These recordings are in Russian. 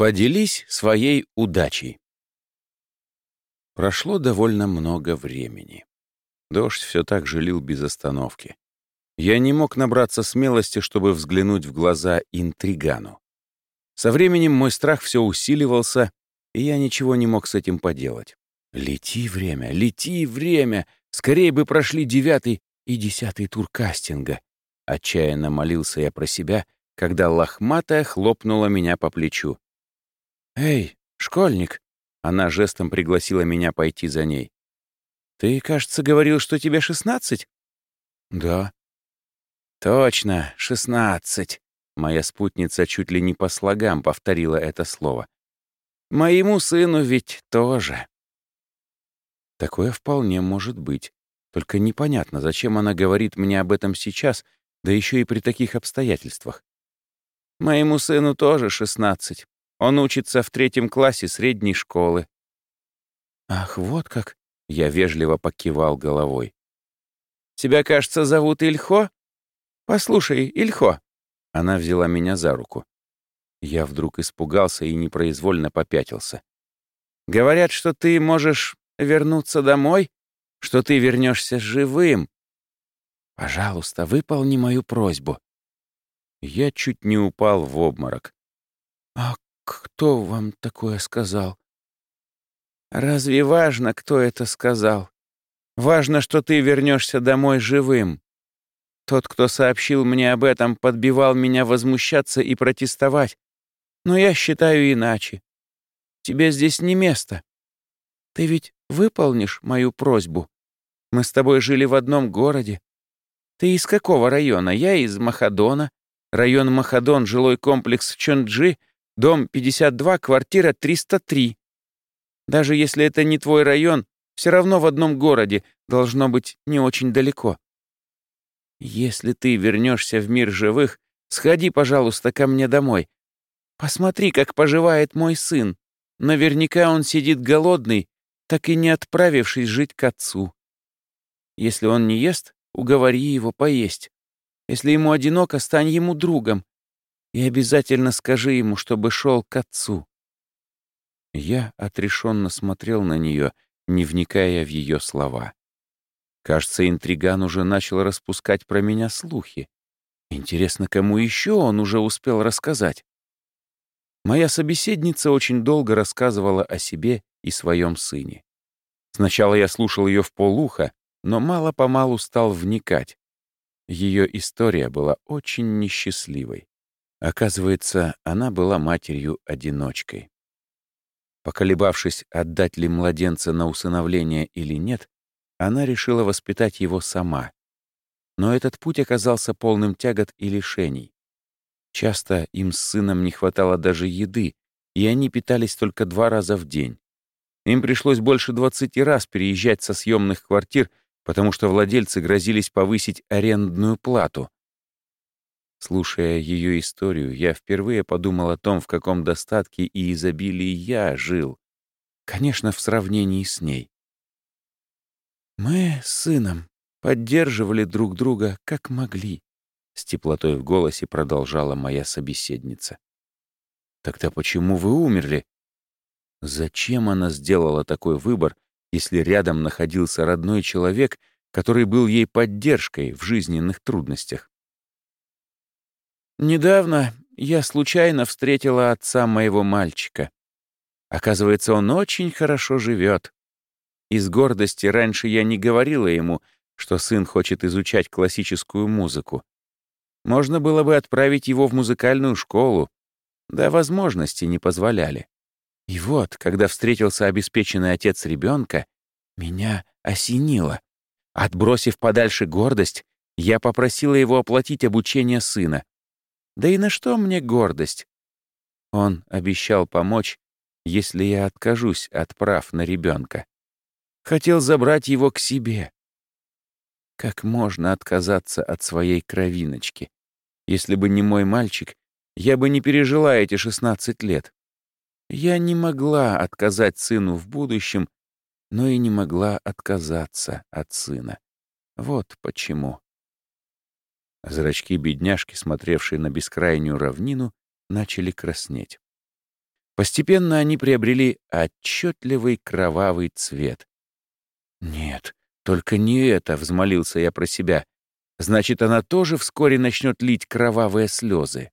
Поделись своей удачей. Прошло довольно много времени. Дождь все так же лил без остановки. Я не мог набраться смелости, чтобы взглянуть в глаза интригану. Со временем мой страх все усиливался, и я ничего не мог с этим поделать. «Лети, время, лети, время! Скорее бы прошли девятый и десятый тур кастинга!» Отчаянно молился я про себя, когда лохматая хлопнула меня по плечу. «Эй, школьник!» Она жестом пригласила меня пойти за ней. «Ты, кажется, говорил, что тебе шестнадцать?» «Да». «Точно, шестнадцать». Моя спутница чуть ли не по слогам повторила это слово. «Моему сыну ведь тоже». Такое вполне может быть. Только непонятно, зачем она говорит мне об этом сейчас, да еще и при таких обстоятельствах. «Моему сыну тоже шестнадцать. Он учится в третьем классе средней школы». «Ах, вот как!» — я вежливо покивал головой. «Тебя, кажется, зовут Ильхо? Послушай, Ильхо!» Она взяла меня за руку. Я вдруг испугался и непроизвольно попятился. «Говорят, что ты можешь вернуться домой, что ты вернешься живым. Пожалуйста, выполни мою просьбу». Я чуть не упал в обморок. «А кто вам такое сказал?» «Разве важно, кто это сказал? Важно, что ты вернешься домой живым. Тот, кто сообщил мне об этом, подбивал меня возмущаться и протестовать. Но я считаю иначе. Тебе здесь не место. Ты ведь выполнишь мою просьбу? Мы с тобой жили в одном городе. Ты из какого района? Я из Махадона. Район Махадон, жилой комплекс Чонджи — Дом 52, квартира 303. Даже если это не твой район, все равно в одном городе, должно быть не очень далеко. Если ты вернешься в мир живых, сходи, пожалуйста, ко мне домой. Посмотри, как поживает мой сын. Наверняка он сидит голодный, так и не отправившись жить к отцу. Если он не ест, уговори его поесть. Если ему одиноко, стань ему другом. И обязательно скажи ему, чтобы шел к отцу». Я отрешенно смотрел на нее, не вникая в ее слова. Кажется, интриган уже начал распускать про меня слухи. Интересно, кому еще он уже успел рассказать? Моя собеседница очень долго рассказывала о себе и своем сыне. Сначала я слушал ее в полуха, но мало-помалу стал вникать. Ее история была очень несчастливой. Оказывается, она была матерью-одиночкой. Поколебавшись, отдать ли младенца на усыновление или нет, она решила воспитать его сама. Но этот путь оказался полным тягот и лишений. Часто им с сыном не хватало даже еды, и они питались только два раза в день. Им пришлось больше 20 раз переезжать со съемных квартир, потому что владельцы грозились повысить арендную плату. Слушая ее историю, я впервые подумал о том, в каком достатке и изобилии я жил. Конечно, в сравнении с ней. «Мы с сыном поддерживали друг друга, как могли», — с теплотой в голосе продолжала моя собеседница. «Тогда почему вы умерли?» Зачем она сделала такой выбор, если рядом находился родной человек, который был ей поддержкой в жизненных трудностях? Недавно я случайно встретила отца моего мальчика. Оказывается, он очень хорошо живет. Из гордости раньше я не говорила ему, что сын хочет изучать классическую музыку. Можно было бы отправить его в музыкальную школу, да возможности не позволяли. И вот, когда встретился обеспеченный отец ребенка, меня осенило. Отбросив подальше гордость, я попросила его оплатить обучение сына. Да и на что мне гордость? Он обещал помочь, если я откажусь от прав на ребенка. Хотел забрать его к себе. Как можно отказаться от своей кровиночки? Если бы не мой мальчик, я бы не пережила эти 16 лет. Я не могла отказать сыну в будущем, но и не могла отказаться от сына. Вот почему. Зрачки бедняжки, смотревшие на бескрайнюю равнину, начали краснеть. Постепенно они приобрели отчетливый кровавый цвет. «Нет, только не это», — взмолился я про себя. «Значит, она тоже вскоре начнет лить кровавые слезы».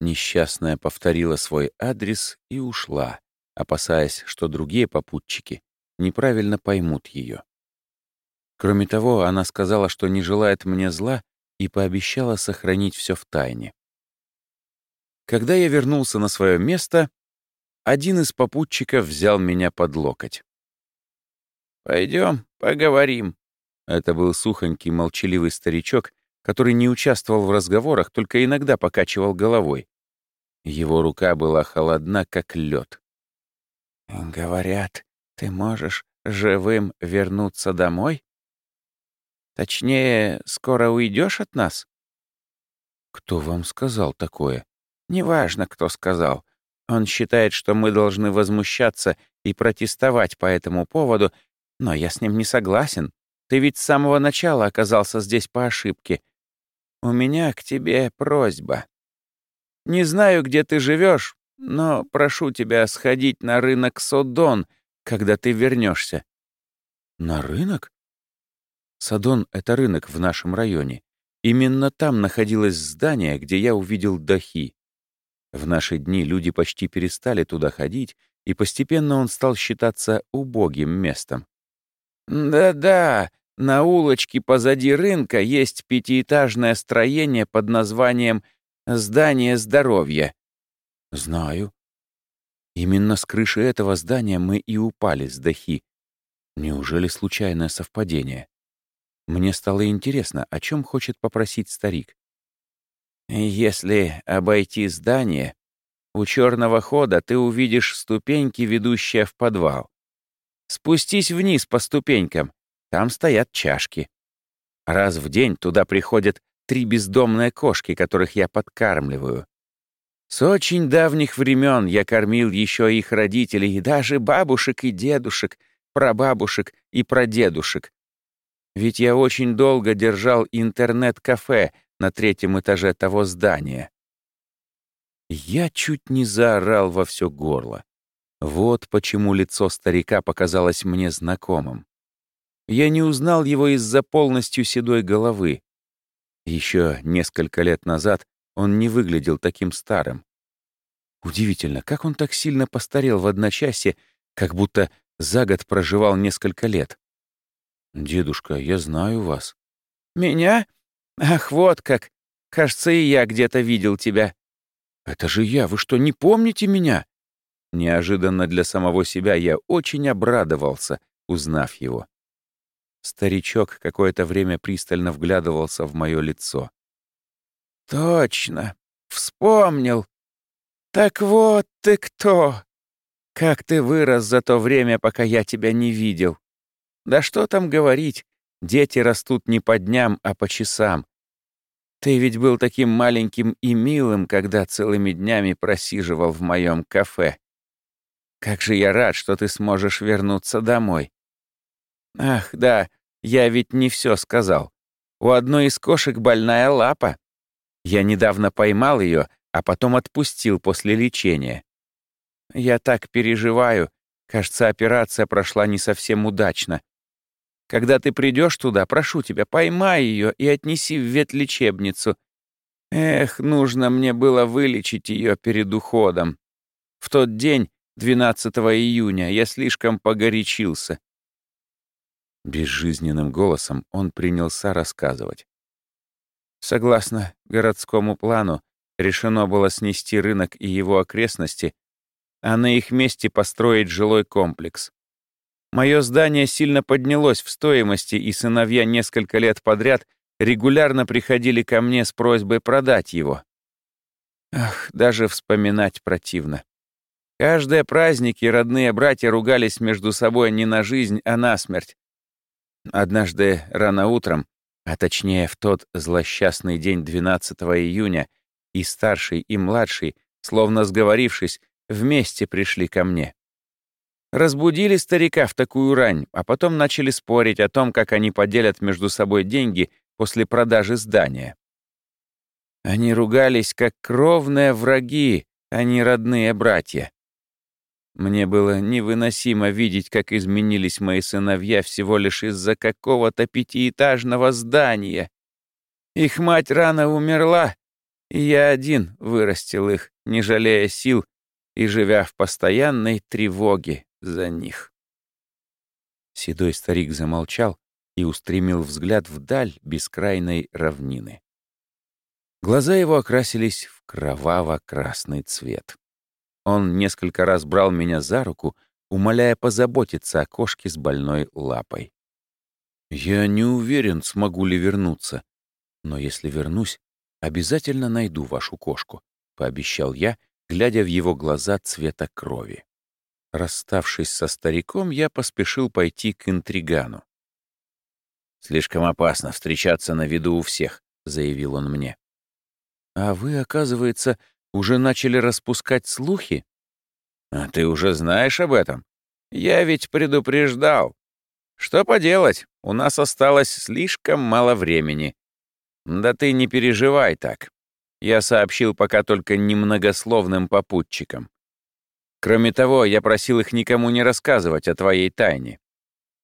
Несчастная повторила свой адрес и ушла, опасаясь, что другие попутчики неправильно поймут ее. Кроме того, она сказала, что не желает мне зла и пообещала сохранить все в тайне. Когда я вернулся на свое место, один из попутчиков взял меня под локоть. «Пойдем, поговорим». Это был сухонький, молчаливый старичок, который не участвовал в разговорах, только иногда покачивал головой. Его рука была холодна, как лед. «Говорят, ты можешь живым вернуться домой? Точнее, скоро уйдешь от нас?» «Кто вам сказал такое?» «Неважно, кто сказал. Он считает, что мы должны возмущаться и протестовать по этому поводу, но я с ним не согласен. Ты ведь с самого начала оказался здесь по ошибке. У меня к тебе просьба. Не знаю, где ты живешь, но прошу тебя сходить на рынок Содон, когда ты вернешься. На рынок? Садон — это рынок в нашем районе. Именно там находилось здание, где я увидел Дахи. В наши дни люди почти перестали туда ходить, и постепенно он стал считаться убогим местом. «Да-да, на улочке позади рынка есть пятиэтажное строение под названием «Здание здоровья». «Знаю». Именно с крыши этого здания мы и упали с дахи. Неужели случайное совпадение? Мне стало интересно, о чем хочет попросить старик. «Если обойти здание, у черного хода ты увидишь ступеньки, ведущие в подвал. Спустись вниз по ступенькам, там стоят чашки. Раз в день туда приходят три бездомные кошки, которых я подкармливаю. С очень давних времен я кормил еще их родителей, и даже бабушек и дедушек, прабабушек и прадедушек. Ведь я очень долго держал интернет-кафе на третьем этаже того здания. Я чуть не заорал во все горло. Вот почему лицо старика показалось мне знакомым. Я не узнал его из-за полностью седой головы. Еще несколько лет назад он не выглядел таким старым. Удивительно, как он так сильно постарел в одночасье, как будто за год проживал несколько лет. «Дедушка, я знаю вас». «Меня? Ах, вот как! Кажется, и я где-то видел тебя». «Это же я, вы что, не помните меня?» Неожиданно для самого себя я очень обрадовался, узнав его. Старичок какое-то время пристально вглядывался в мое лицо. «Точно! Вспомнил! Так вот ты кто! Как ты вырос за то время, пока я тебя не видел! Да что там говорить, дети растут не по дням, а по часам. Ты ведь был таким маленьким и милым, когда целыми днями просиживал в моем кафе. Как же я рад, что ты сможешь вернуться домой. Ах, да, я ведь не все сказал. У одной из кошек больная лапа. Я недавно поймал ее, а потом отпустил после лечения. Я так переживаю. Кажется, операция прошла не совсем удачно. Когда ты придешь туда, прошу тебя, поймай ее и отнеси в ветлечебницу. Эх, нужно мне было вылечить ее перед уходом. В тот день 12 июня. Я слишком погорячился». Безжизненным голосом он принялся рассказывать. Согласно городскому плану, решено было снести рынок и его окрестности, а на их месте построить жилой комплекс. Мое здание сильно поднялось в стоимости, и сыновья несколько лет подряд регулярно приходили ко мне с просьбой продать его. Ах, даже вспоминать противно. Каждые праздники родные братья ругались между собой не на жизнь, а на смерть. Однажды рано утром, а точнее в тот злосчастный день 12 июня, и старший, и младший, словно сговорившись, вместе пришли ко мне. Разбудили старика в такую рань, а потом начали спорить о том, как они поделят между собой деньги после продажи здания. Они ругались как кровные враги, а не родные братья. Мне было невыносимо видеть, как изменились мои сыновья всего лишь из-за какого-то пятиэтажного здания. Их мать рано умерла, и я один вырастил их, не жалея сил и живя в постоянной тревоге за них. Седой старик замолчал и устремил взгляд вдаль бескрайной равнины. Глаза его окрасились в кроваво-красный цвет. Он несколько раз брал меня за руку, умоляя позаботиться о кошке с больной лапой. «Я не уверен, смогу ли вернуться, но если вернусь, обязательно найду вашу кошку», — пообещал я, глядя в его глаза цвета крови. Расставшись со стариком, я поспешил пойти к интригану. «Слишком опасно встречаться на виду у всех», — заявил он мне. «А вы, оказывается, уже начали распускать слухи?» «А ты уже знаешь об этом? Я ведь предупреждал. Что поделать, у нас осталось слишком мало времени. Да ты не переживай так. Я сообщил пока только немногословным попутчикам. Кроме того, я просил их никому не рассказывать о твоей тайне.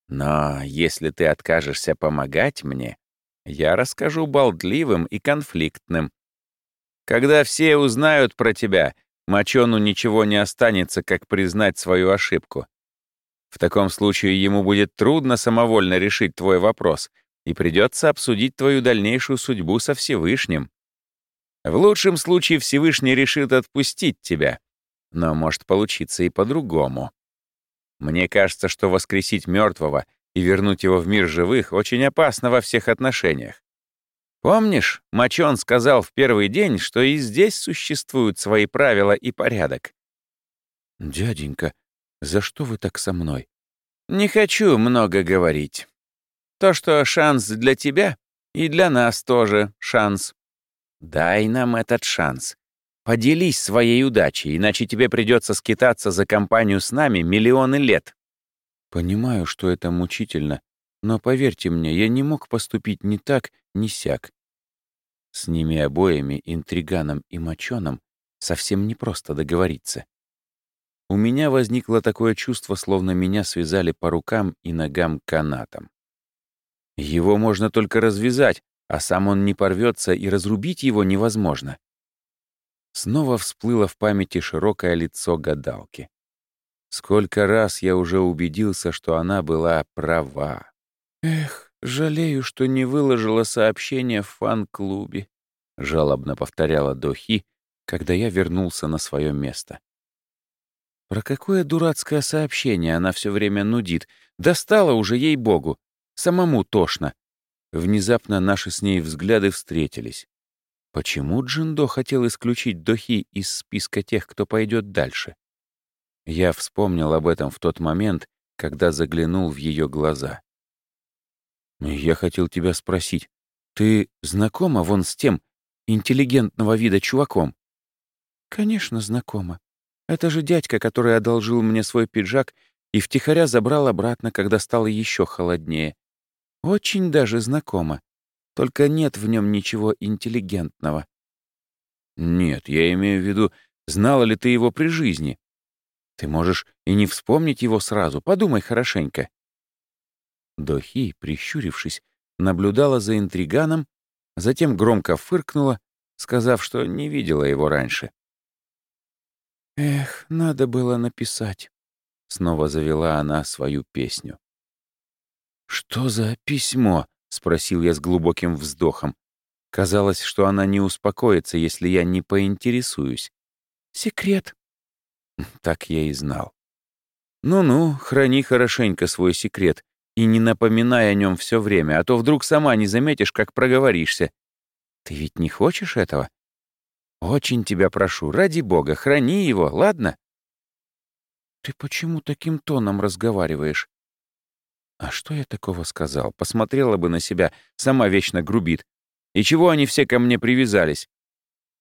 Но если ты откажешься помогать мне, я расскажу болтливым и конфликтным. Когда все узнают про тебя, Мочону ничего не останется, как признать свою ошибку. В таком случае ему будет трудно самовольно решить твой вопрос, и придется обсудить твою дальнейшую судьбу со Всевышним. В лучшем случае Всевышний решит отпустить тебя, но может получиться и по-другому. Мне кажется, что воскресить мертвого и вернуть его в мир живых очень опасно во всех отношениях. Помнишь, Мачон сказал в первый день, что и здесь существуют свои правила и порядок? Дяденька, за что вы так со мной? Не хочу много говорить. То, что шанс для тебя, и для нас тоже шанс. Дай нам этот шанс. Поделись своей удачей, иначе тебе придется скитаться за компанию с нами миллионы лет. Понимаю, что это мучительно, но поверьте мне, я не мог поступить ни так, ни сяк. С ними обоими, интриганом и мочоном, совсем непросто договориться. У меня возникло такое чувство, словно меня связали по рукам и ногам канатом. Его можно только развязать, а сам он не порвется, и разрубить его невозможно. Снова всплыло в памяти широкое лицо гадалки. Сколько раз я уже убедился, что она была права. Эх, жалею, что не выложила сообщение в фан-клубе, жалобно повторяла Дохи, когда я вернулся на свое место. Про какое дурацкое сообщение она все время нудит. Достала уже ей-богу. Самому тошно. Внезапно наши с ней взгляды встретились. Почему Джиндо хотел исключить Дохи из списка тех, кто пойдет дальше? Я вспомнил об этом в тот момент, когда заглянул в ее глаза. «Я хотел тебя спросить, ты знакома вон с тем интеллигентного вида чуваком?» «Конечно, знакома. Это же дядька, который одолжил мне свой пиджак и втихаря забрал обратно, когда стало еще холоднее. Очень даже знакомо. Только нет в нем ничего интеллигентного». «Нет, я имею в виду, знала ли ты его при жизни?» Ты можешь и не вспомнить его сразу, подумай хорошенько. Дохи, прищурившись, наблюдала за интриганом, затем громко фыркнула, сказав, что не видела его раньше. «Эх, надо было написать», — снова завела она свою песню. «Что за письмо?» — спросил я с глубоким вздохом. Казалось, что она не успокоится, если я не поинтересуюсь. «Секрет», Так я и знал. Ну-ну, храни хорошенько свой секрет и не напоминай о нем все время, а то вдруг сама не заметишь, как проговоришься. Ты ведь не хочешь этого? Очень тебя прошу, ради бога, храни его, ладно? Ты почему таким тоном разговариваешь? А что я такого сказал? Посмотрела бы на себя, сама вечно грубит. И чего они все ко мне привязались?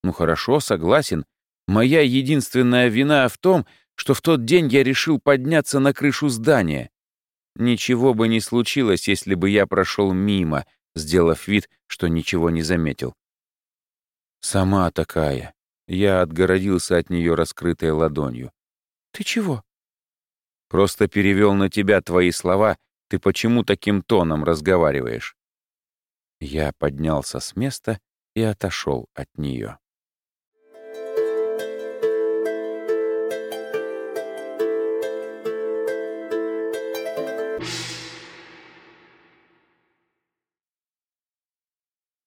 Ну хорошо, согласен, Моя единственная вина в том, что в тот день я решил подняться на крышу здания. Ничего бы не случилось, если бы я прошел мимо, сделав вид, что ничего не заметил. Сама такая. Я отгородился от нее раскрытой ладонью. «Ты чего? Просто перевел на тебя твои слова. Ты почему таким тоном разговариваешь?» Я поднялся с места и отошел от нее.